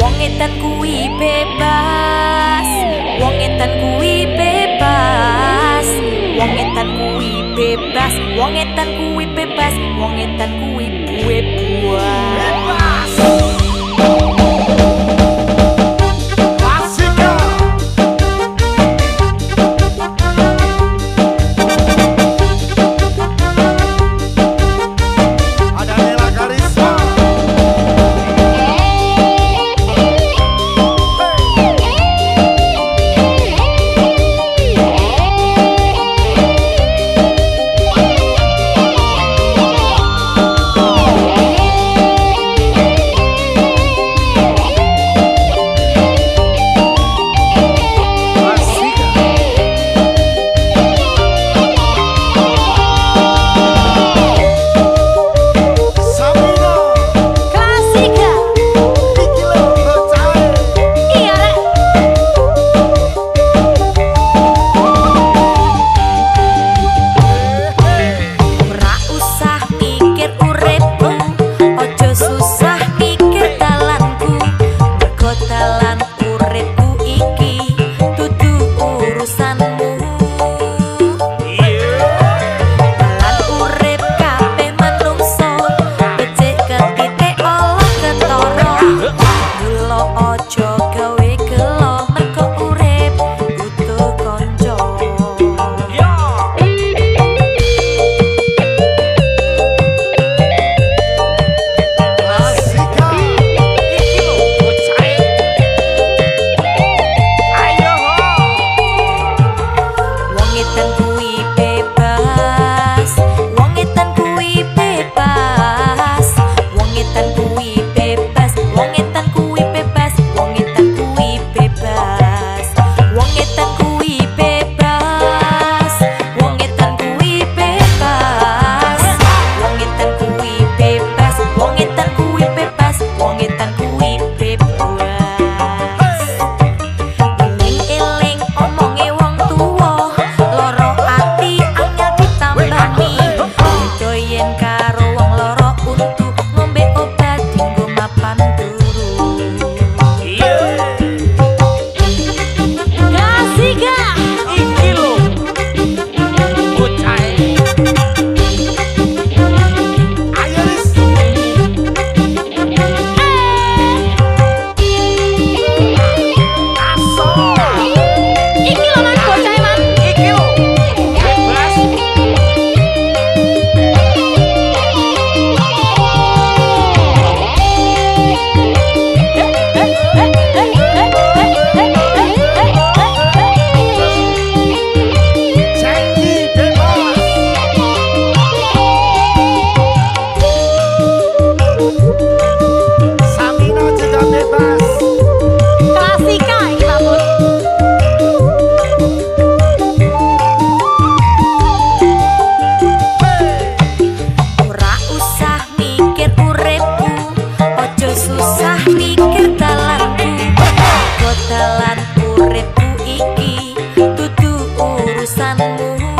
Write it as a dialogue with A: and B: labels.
A: Wong edan kuwi bebas. Wong edan kuwi bebas. Wong edan kuwi bebas. Wong edan kuwi bebas. Wong edan kuwi bebas pesanmu